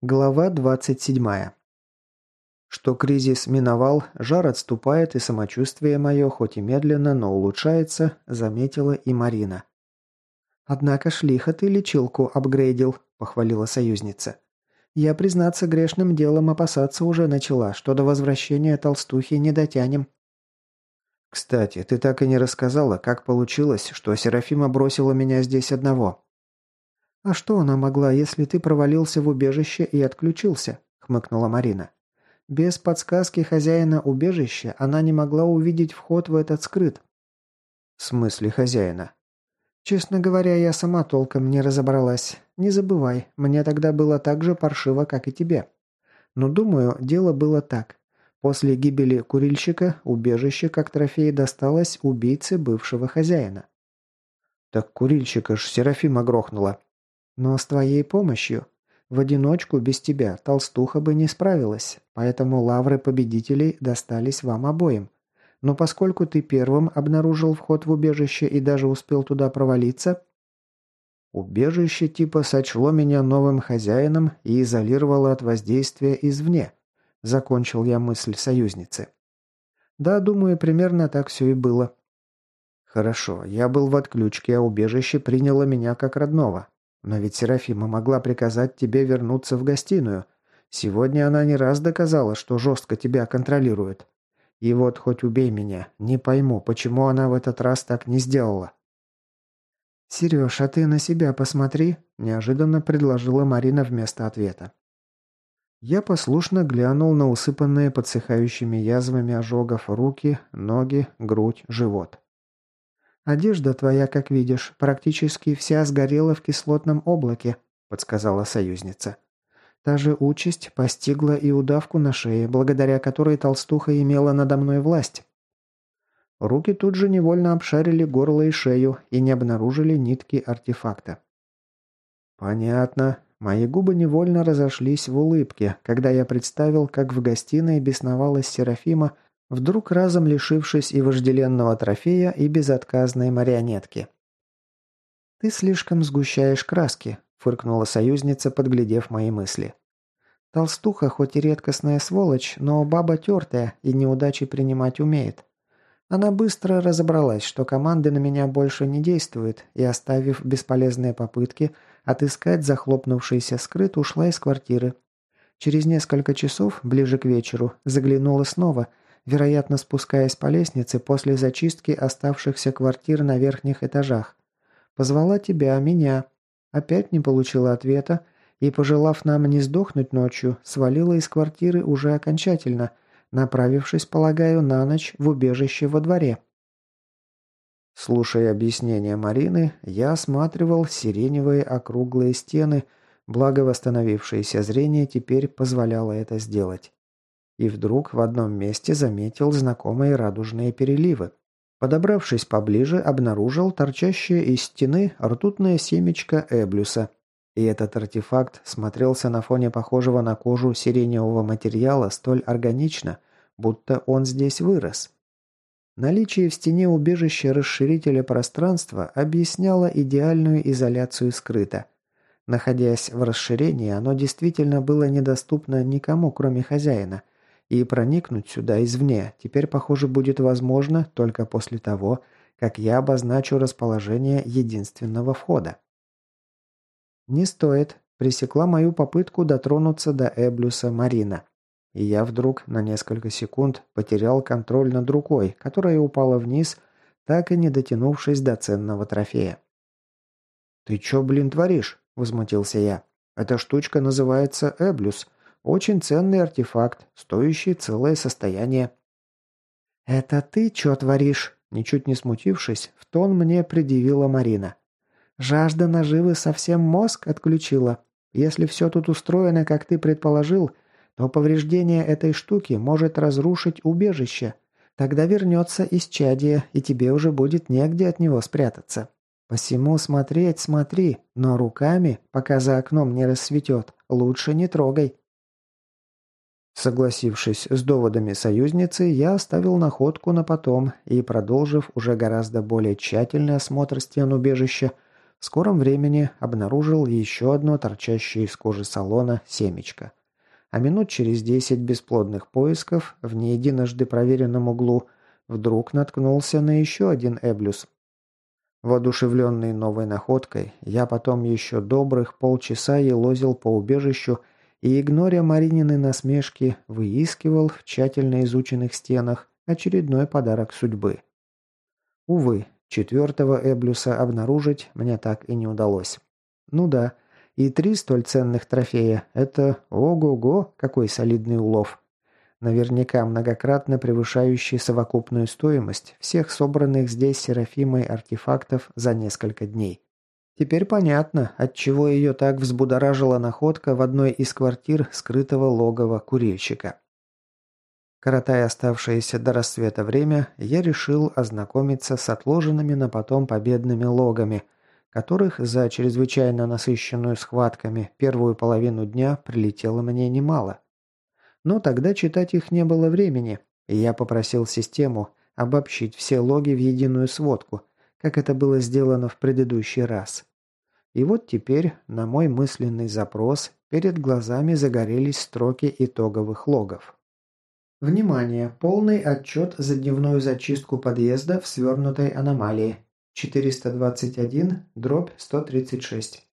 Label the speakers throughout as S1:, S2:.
S1: Глава 27. Что кризис миновал, жар отступает и самочувствие мое, хоть и медленно, но улучшается, заметила и Марина. «Однако шлиха ты лечилку апгрейдил», – похвалила союзница. «Я, признаться, грешным делом опасаться уже начала, что до возвращения толстухи не дотянем».
S2: «Кстати, ты так и не рассказала, как получилось, что Серафима бросила меня здесь одного»,
S1: «А что она могла, если ты провалился в убежище и отключился?» – хмыкнула Марина. «Без подсказки хозяина убежища она не могла увидеть вход в этот скрыт».
S2: «В смысле хозяина?»
S1: «Честно говоря, я сама толком не разобралась. Не забывай, мне тогда было так же паршиво, как и тебе. Но, думаю, дело было так. После гибели курильщика убежище как трофей досталось убийце бывшего хозяина».
S2: «Так курильщика ж Серафима грохнула»,
S1: но с твоей помощью. В одиночку без тебя толстуха бы не справилась, поэтому лавры победителей достались вам обоим. Но поскольку ты первым обнаружил вход в убежище и даже успел туда провалиться...»
S2: «Убежище типа сочло меня новым хозяином и изолировало от воздействия извне», — закончил я мысль союзницы.
S1: «Да, думаю, примерно так все и было».
S2: «Хорошо, я был в отключке, а убежище приняло меня как родного. Но ведь Серафима могла приказать тебе вернуться в гостиную. Сегодня она не раз доказала, что жестко тебя контролирует. И вот хоть убей меня, не пойму, почему она в этот раз так не сделала».
S1: «Сереж, а ты на себя посмотри», – неожиданно предложила Марина вместо ответа. Я послушно глянул на усыпанные подсыхающими язвами ожогов руки, ноги, грудь, живот. «Одежда твоя, как видишь, практически вся сгорела в кислотном облаке», – подсказала союзница. «Та же участь постигла и удавку на шее, благодаря которой толстуха имела надо мной власть». Руки тут же невольно обшарили горло и шею и не обнаружили нитки артефакта. «Понятно». Мои губы невольно разошлись в улыбке, когда я представил, как в гостиной бесновалась Серафима, вдруг разом лишившись и вожделенного трофея, и безотказной марионетки. «Ты слишком сгущаешь краски», – фыркнула союзница, подглядев мои мысли. «Толстуха хоть и редкостная сволочь, но баба тертая и неудачи принимать умеет. Она быстро разобралась, что команды на меня больше не действуют, и, оставив бесполезные попытки отыскать захлопнувшийся скрыт, ушла из квартиры. Через несколько часов, ближе к вечеру, заглянула снова – вероятно, спускаясь по лестнице после зачистки оставшихся квартир на верхних этажах. Позвала тебя, меня. Опять не получила ответа и, пожелав нам не сдохнуть ночью, свалила из квартиры уже окончательно, направившись, полагаю, на ночь в убежище во дворе.
S2: Слушая объяснения Марины, я осматривал сиреневые округлые стены, благо восстановившееся зрение теперь позволяло это сделать. И вдруг в одном месте заметил знакомые радужные переливы. Подобравшись поближе, обнаружил торчащее из стены ртутное семечко Эблюса. И этот артефакт смотрелся на фоне похожего на кожу сиреневого материала столь органично, будто он здесь вырос. Наличие в стене убежища расширителя пространства объясняло идеальную изоляцию скрыто. Находясь в расширении, оно действительно было недоступно никому, кроме хозяина – и проникнуть сюда извне теперь, похоже, будет возможно только после того, как я обозначу расположение единственного входа. «Не стоит», – пресекла мою попытку дотронуться до Эблюса Марина. И я вдруг на несколько секунд потерял контроль над рукой, которая упала вниз, так и не дотянувшись до ценного трофея. «Ты чё, блин, творишь?» – возмутился я. «Эта штучка называется Эблюс. Очень ценный артефакт, стоящий целое состояние».
S1: «Это ты что творишь?» Ничуть не смутившись, в тон мне предъявила Марина. «Жажда наживы совсем мозг отключила. Если все тут устроено, как ты предположил, то повреждение этой штуки может разрушить убежище. Тогда вернется исчадие, и тебе уже будет негде от него спрятаться. Посему смотреть смотри, но руками, пока за окном не рассветет, лучше не трогай».
S2: Согласившись с доводами союзницы, я оставил находку на потом и, продолжив уже гораздо более тщательный осмотр стен убежища, В скором времени обнаружил еще одно торчащее из кожи салона семечко. А минут через десять бесплодных поисков в не единожды проверенном углу вдруг наткнулся на еще один эблюс. Воодушевленный новой находкой, я потом еще добрых полчаса елозил по убежищу и, игноря Маринины насмешки, выискивал в тщательно изученных стенах очередной подарок судьбы. Увы, четвертого Эблюса обнаружить мне так и не удалось. Ну да, и три столь ценных трофея – это ого-го, какой солидный улов. Наверняка многократно превышающий совокупную стоимость всех собранных здесь Серафимой артефактов за несколько дней. Теперь понятно, отчего ее так взбудоражила находка в одной из квартир скрытого логова курильщика. Коротая оставшееся до рассвета время, я решил ознакомиться с отложенными на потом победными логами, которых за чрезвычайно насыщенную схватками первую половину дня прилетело мне немало. Но тогда читать их не было времени, и я попросил систему обобщить все логи в единую сводку, как это было сделано в предыдущий раз. И вот теперь на мой мысленный запрос перед глазами загорелись строки итоговых логов. Внимание! Полный отчет за дневную зачистку подъезда в свернутой аномалии. 421, дробь 136.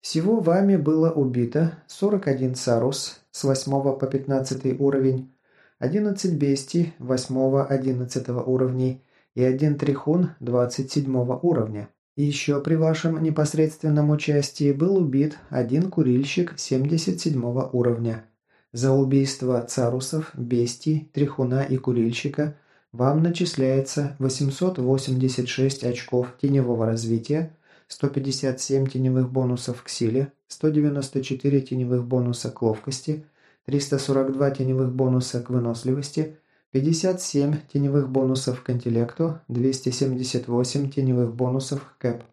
S2: Всего вами было убито 41 Сарус с 8 по 15 уровень, 11 Бестий 8-11 уровней и 1 Трихун 27 уровня. Еще при вашем непосредственном участии был убит один курильщик 77 уровня. За убийство царусов, бестий, трихуна и курильщика вам начисляется 886 очков теневого развития, 157 теневых бонусов к силе, 194 теневых бонуса к ловкости, 342 теневых бонуса к выносливости – 57 теневых бонусов к интеллекту, 278 теневых бонусов к КЭП.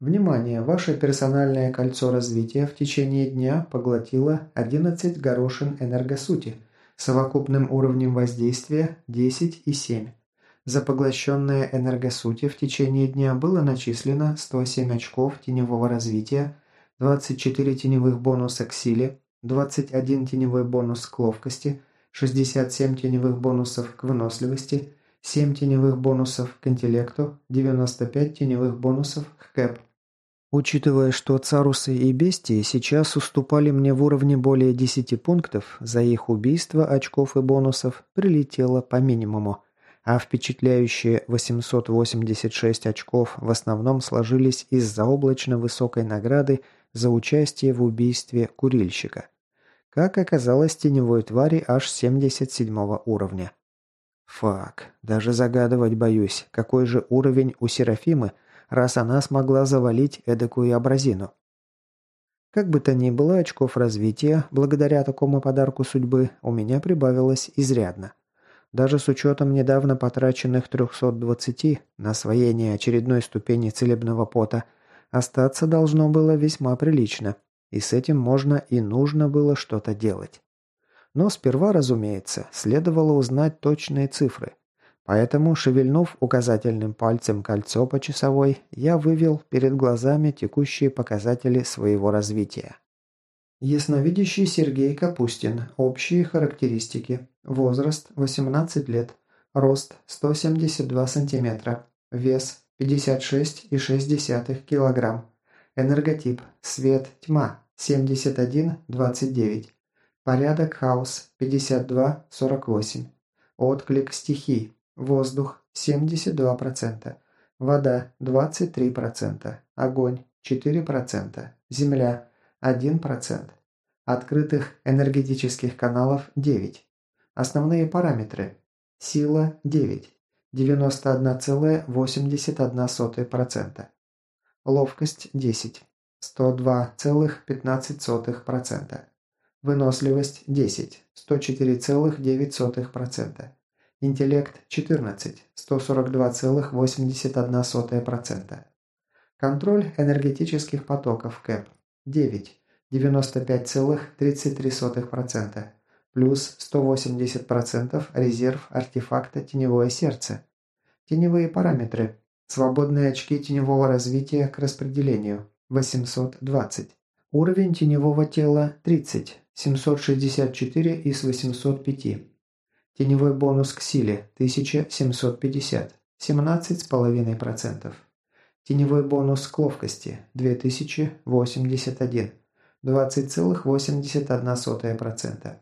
S2: Внимание! Ваше персональное кольцо развития в течение дня поглотило 11 горошин энергосути совокупным уровнем воздействия 10 и 7. За поглощенное энергосути в течение дня было начислено 107 очков теневого развития, 24 теневых бонуса к силе, 21 теневой бонус к ловкости – 67 теневых бонусов к выносливости, 7 теневых бонусов к интеллекту, 95 теневых бонусов к кэп. Учитывая, что царусы и бестии сейчас уступали мне в уровне более 10 пунктов, за их убийство очков и бонусов прилетело по минимуму, а впечатляющие 886 очков в основном сложились из заоблачно высокой награды за участие в убийстве курильщика. Как оказалось, теневой твари аж 77 уровня. Фак, даже загадывать боюсь, какой же уровень у Серафимы, раз она смогла завалить эдакую абразину. Как бы то ни было, очков развития, благодаря такому подарку судьбы, у меня прибавилось изрядно. Даже с учетом недавно потраченных 320 на освоение очередной ступени целебного пота, остаться должно было весьма прилично – и с этим можно и нужно было что-то делать. Но сперва, разумеется, следовало узнать точные цифры. Поэтому, шевельнув указательным пальцем кольцо по часовой, я вывел перед глазами текущие показатели своего развития. Ясновидящий Сергей Капустин. Общие характеристики. Возраст 18 лет. Рост 172 сантиметра. Вес 56,6 килограмм. Энерготип. Свет. Тьма. 71-29. Порядок. Хаос. 52-48. Отклик стихий. Воздух. 72%. Вода. 23%. Огонь. 4%. Земля. 1%. Открытых энергетических каналов 9. Основные параметры. Сила 9. 91,81%. Ловкость 10. 102,15%. Выносливость 10. 104,9%. Интеллект 14. 142,81%. Контроль энергетических потоков КЭП 9. 95,33%. Плюс 180% резерв артефакта «Теневое сердце». Теневые параметры.
S1: Свободные очки теневого развития к распределению – 820. Уровень теневого тела – 30, 764 из 805. Теневой бонус к силе – 1750, 17,5%. Теневой бонус к ловкости – 2081, 20,81%.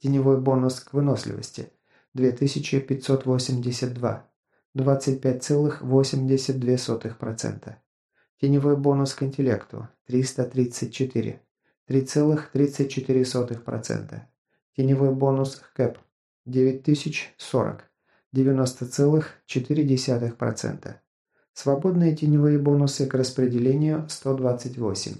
S1: Теневой бонус к выносливости – 2582, 25,82%. Теневой бонус к интеллекту – 334, 3,34%. Теневой бонус к КЭП – 9040, 90,4%. Свободные теневые бонусы к распределению – 128.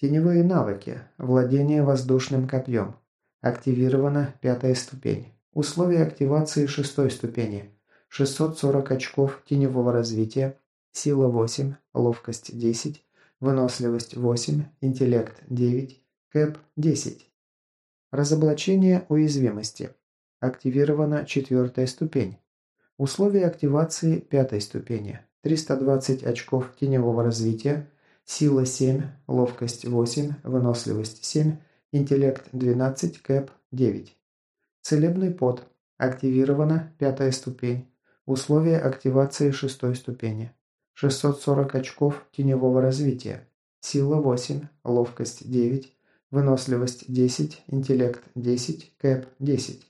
S1: Теневые навыки. Владение воздушным копьем. Активирована пятая ступень. Условия активации шестой ступени. 640 очков теневого развития, сила 8, ловкость 10, выносливость 8, интеллект 9, кэп 10. Разоблачение уязвимости. Активирована четвертая ступень. Условия активации пятой ступени. 320 очков теневого развития, сила 7, ловкость 8, выносливость 7, интеллект 12, кэп 9. Целебный пот. Активирована пятая ступень. Условия активации шестой ступени. 640 очков теневого развития. Сила 8, ловкость 9, выносливость 10, интеллект 10, кэп 10.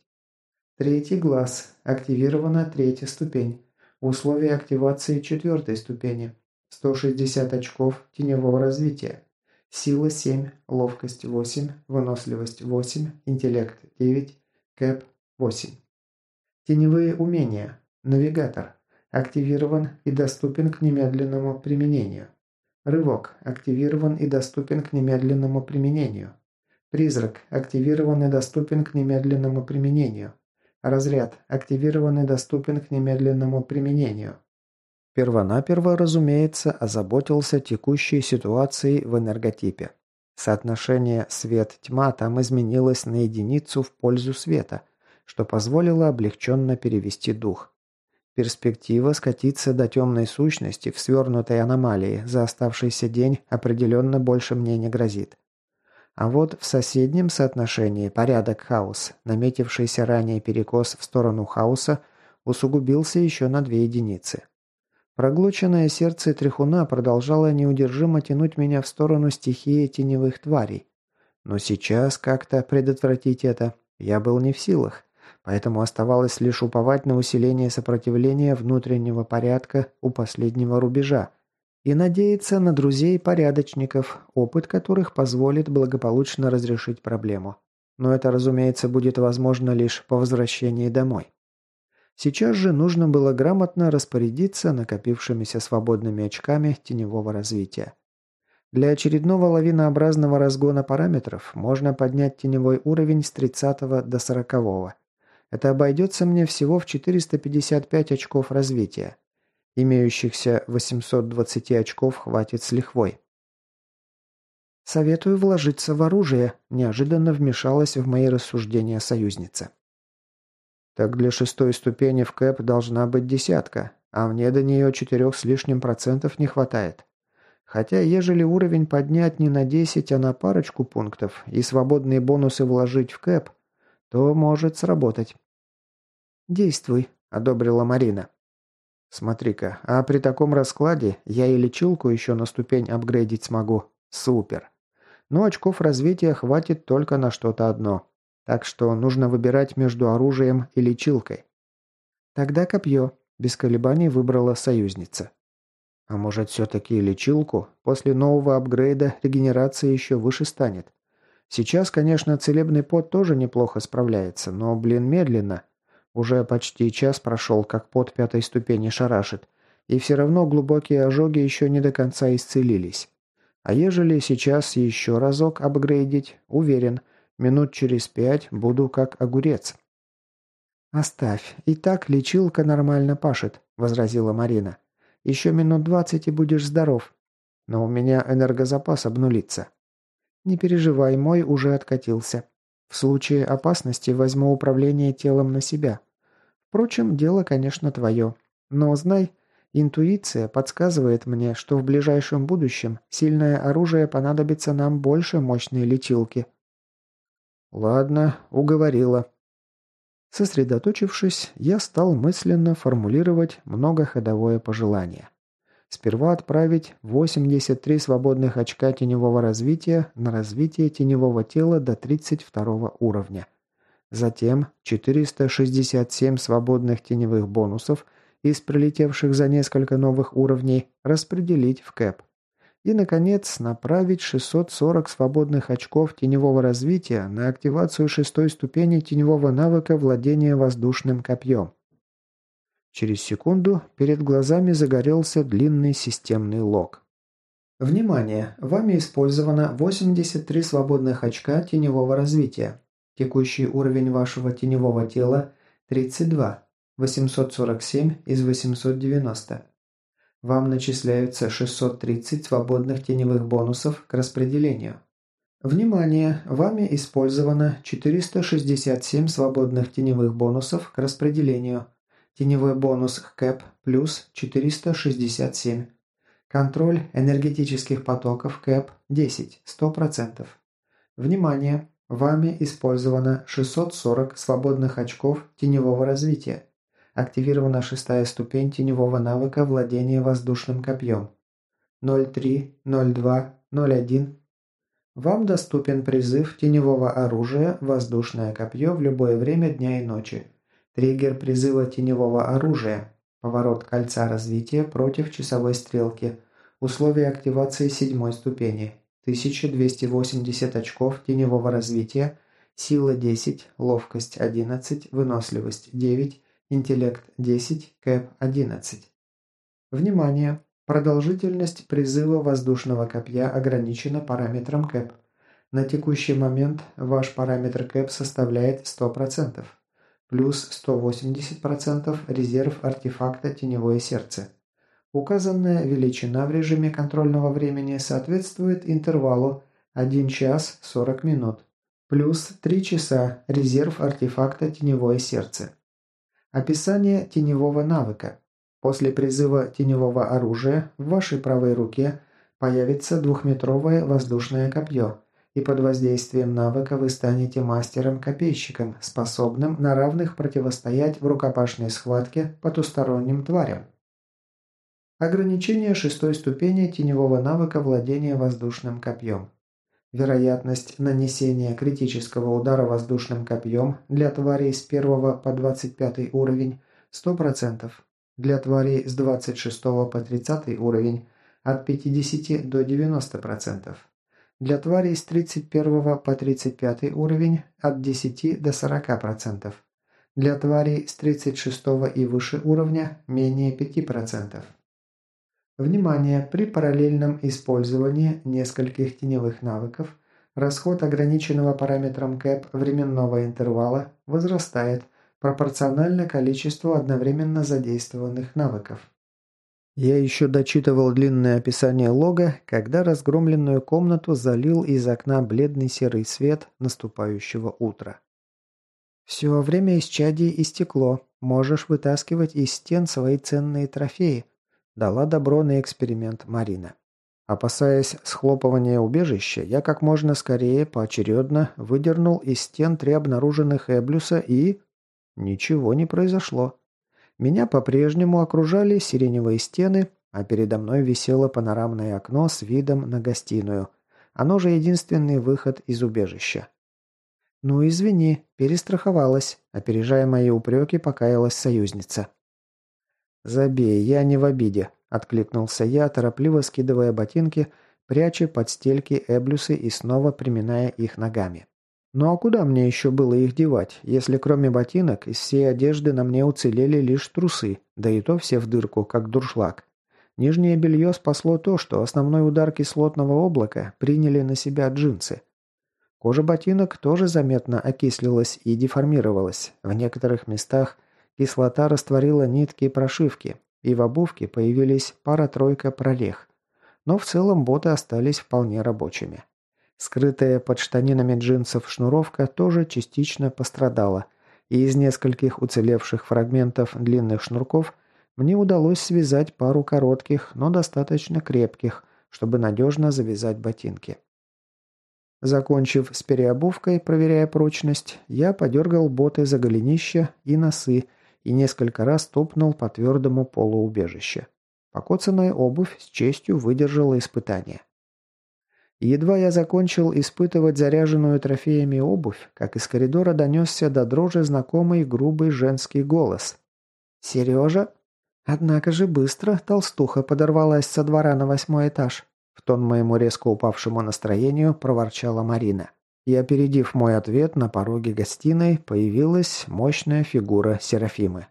S1: Третий глаз. Активирована третья ступень. Условия активации четвертой ступени. 160 очков теневого развития. Сила 7, ловкость 8, выносливость 8, интеллект 9, кэп 8. Теневые умения. Навигатор. Активирован и доступен к немедленному применению. Рывок. Активирован и доступен к немедленному применению. Призрак. Активирован и доступен к немедленному применению. Разряд. Активирован и доступен к немедленному применению. Первонаперво, разумеется, озаботился текущей ситуацией в энерготипе. Соотношение свет-тьма там изменилось на единицу в пользу света, что позволило облегченно перевести дух. Перспектива скатиться до темной сущности в свернутой аномалии за оставшийся день определенно больше мне не грозит. А вот в соседнем соотношении порядок-хаос, наметившийся ранее перекос в сторону хаоса, усугубился еще на две единицы. Проглоченное сердце тряхуна продолжало неудержимо тянуть меня в сторону стихии теневых тварей. Но сейчас как-то предотвратить это я был не в силах, поэтому оставалось лишь уповать на усиление сопротивления внутреннего порядка у последнего рубежа – и надеяться на друзей-порядочников, опыт которых позволит благополучно разрешить проблему. Но это, разумеется, будет возможно лишь по возвращении домой. Сейчас же нужно было грамотно распорядиться накопившимися свободными очками теневого развития. Для очередного лавинообразного разгона параметров можно поднять теневой уровень с 30 до 40. Это обойдется мне всего в 455 очков развития. Имеющихся 820 очков хватит с лихвой. «Советую вложиться в оружие», – неожиданно вмешалась в мои рассуждения союзница. «Так для шестой ступени в КЭП должна быть десятка, а мне до нее четырех с лишним процентов не хватает. Хотя, ежели уровень поднять не на 10, а на парочку пунктов и свободные бонусы вложить в КЭП, то может сработать». «Действуй», – одобрила Марина. Смотри-ка, а при таком раскладе я и лечилку еще на ступень апгрейдить смогу. Супер. Но очков развития хватит только на что-то одно. Так что нужно выбирать между оружием и лечилкой. Тогда копье. Без колебаний выбрала союзница. А может все-таки лечилку? После нового апгрейда регенерация еще выше станет. Сейчас, конечно, целебный пот тоже неплохо справляется, но, блин, медленно. Уже почти час прошел, как под пятой ступени шарашит, и все равно глубокие ожоги еще не до конца исцелились. А ежели сейчас еще разок апгрейдить, уверен, минут через пять буду как огурец. «Оставь, и так лечилка нормально пашет», – возразила Марина. «Еще минут двадцать и будешь здоров. Но у меня энергозапас обнулится». «Не переживай, мой уже откатился. В случае опасности возьму управление телом на себя. Впрочем, дело, конечно, твое. Но знай, Интуиция подсказывает мне, что в ближайшем будущем сильное оружие понадобится нам больше мощной лечилки. Ладно, уговорила. Сосредоточившись, я стал мысленно формулировать многоходовое пожелание. Сперва отправить 83 свободных очка теневого развития на развитие теневого тела до 32 уровня. Затем 467 свободных теневых бонусов из прилетевших за несколько новых уровней распределить в КЭП. И, наконец, направить 640 свободных очков теневого развития на активацию шестой ступени теневого навыка владения воздушным копьем. Через секунду перед глазами загорелся длинный системный лог. Внимание! Вами использовано 83 свободных очка теневого развития. Текущий уровень вашего теневого тела – 32, 847 из 890. Вам начисляются 630 свободных теневых бонусов к распределению. Внимание! Вами использовано 467 свободных теневых бонусов к распределению. Теневой бонус КЭП плюс 467. Контроль энергетических потоков КЭП 10, 100%. Внимание! Вами использовано 640 свободных очков теневого развития. Активирована шестая ступень теневого навыка владения воздушным копьем. 03, 02, 01. Вам доступен призыв теневого оружия «Воздушное копье» в любое время дня и ночи. Триггер призыва теневого оружия. Поворот кольца развития против часовой стрелки. Условия активации седьмой ступени. 1280 очков теневого развития, сила 10, ловкость 11, выносливость 9, интеллект 10, кэп 11. Внимание! Продолжительность призыва воздушного копья ограничена параметром кэп. На текущий момент ваш параметр кэп составляет 100%, плюс 180% резерв артефакта «Теневое сердце». Указанная величина в режиме контрольного времени соответствует интервалу 1 час 40 минут, плюс 3 часа резерв артефакта «Теневое сердце». Описание теневого навыка. После призыва теневого оружия в вашей правой руке появится двухметровое воздушное копье, и под воздействием навыка вы станете мастером-копейщиком, способным на равных противостоять в рукопашной схватке потусторонним тварям. Ограничение шестой ступени теневого навыка владения воздушным копьем. Вероятность нанесения критического удара воздушным копьем для тварей с 1 по 25 уровень 100%, для тварей с 26 по 30 уровень от 50 до 90%, для тварей с 31 по 35 уровень от 10 до 40%, для тварей с 36 и выше уровня менее 5%. Внимание! При параллельном использовании нескольких теневых навыков расход ограниченного параметром КЭП временного интервала возрастает пропорционально количеству одновременно задействованных навыков. Я еще дочитывал длинное описание лога, когда разгромленную комнату залил из окна бледный серый свет наступающего утра. «Все время исчадий истекло. Можешь вытаскивать из стен свои ценные трофеи», Дала добро на эксперимент Марина. Опасаясь схлопывания убежища, я как можно скорее, поочередно, выдернул из стен три обнаруженных Эблюса и... Ничего не произошло. Меня по-прежнему окружали сиреневые стены, а передо мной висело панорамное окно с видом на гостиную. Оно же единственный выход из убежища. «Ну, извини, перестраховалась», – опережая мои упреки, покаялась союзница. «Забей, я не в обиде», – откликнулся я, торопливо скидывая ботинки, пряча под стельки эблюсы и снова приминая их ногами. «Ну а куда мне еще было их девать, если кроме ботинок из всей одежды на мне уцелели лишь трусы, да и то все в дырку, как дуршлаг. Нижнее белье спасло то, что основной удар кислотного облака приняли на себя джинсы. Кожа ботинок тоже заметно окислилась и деформировалась, в некоторых местах – Кислота растворила нитки и прошивки, и в обувке появились пара-тройка прорех. Но в целом боты остались вполне рабочими. Скрытая под штанинами джинсов шнуровка тоже частично пострадала, и из нескольких уцелевших фрагментов длинных шнурков мне удалось связать пару коротких, но достаточно крепких, чтобы надежно завязать ботинки. Закончив с переобувкой, проверяя прочность, я подергал боты за голенища и носы и несколько раз топнул по твердому полу убежища. Покоцанная обувь с честью выдержала испытание. Едва я закончил испытывать заряженную трофеями обувь, как из коридора донесся до дрожи знакомый грубый женский голос. «Сережа?» Однако же быстро толстуха подорвалась со двора на восьмой этаж. В тон моему резко упавшему настроению проворчала Марина. И опередив мой ответ, на пороге гостиной появилась мощная фигура Серафимы.